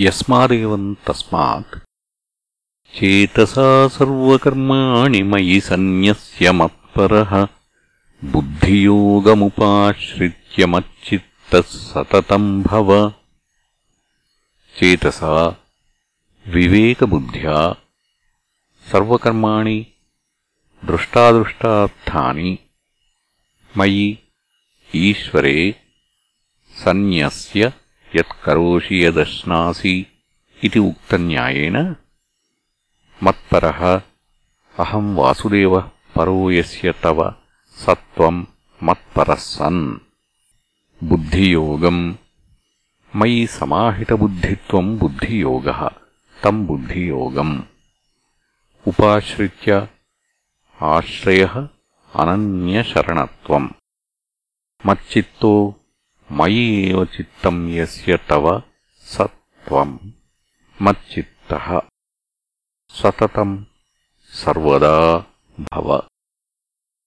यस्मादेवम् तस्मात्। चेतसा सर्वकर्माणि मयि सन्न्यस्य मत्परः। बुद्धियोगमुपाश्रित्य मच्चित्तः सततम् भव। चेतसा विवेकबुद्ध्या सर्वकर्माणि दृष्टादृष्टार्थानि मयि ईश्वरे सन्न्यस्य యత్కరోషి యదశ్నాసి ఇది ఉక్తన్యాయేన మత్పర అహం వాసుదేవ పరో యస్య తవ సత్వం మత్పరः సన్ బుద్ధియోగం మయి సమాహితబుద్ధిత్వం బుద్ధియోగ తం బుద్ధియోగం ఉపాశ్రిత్య ఆశ్రయ అనన్యశరణత్వం మచ్చిత్తో మయి చిత్తం యస్య తవ సత్వం మచ్చిత్త సతతం సర్వదా భవ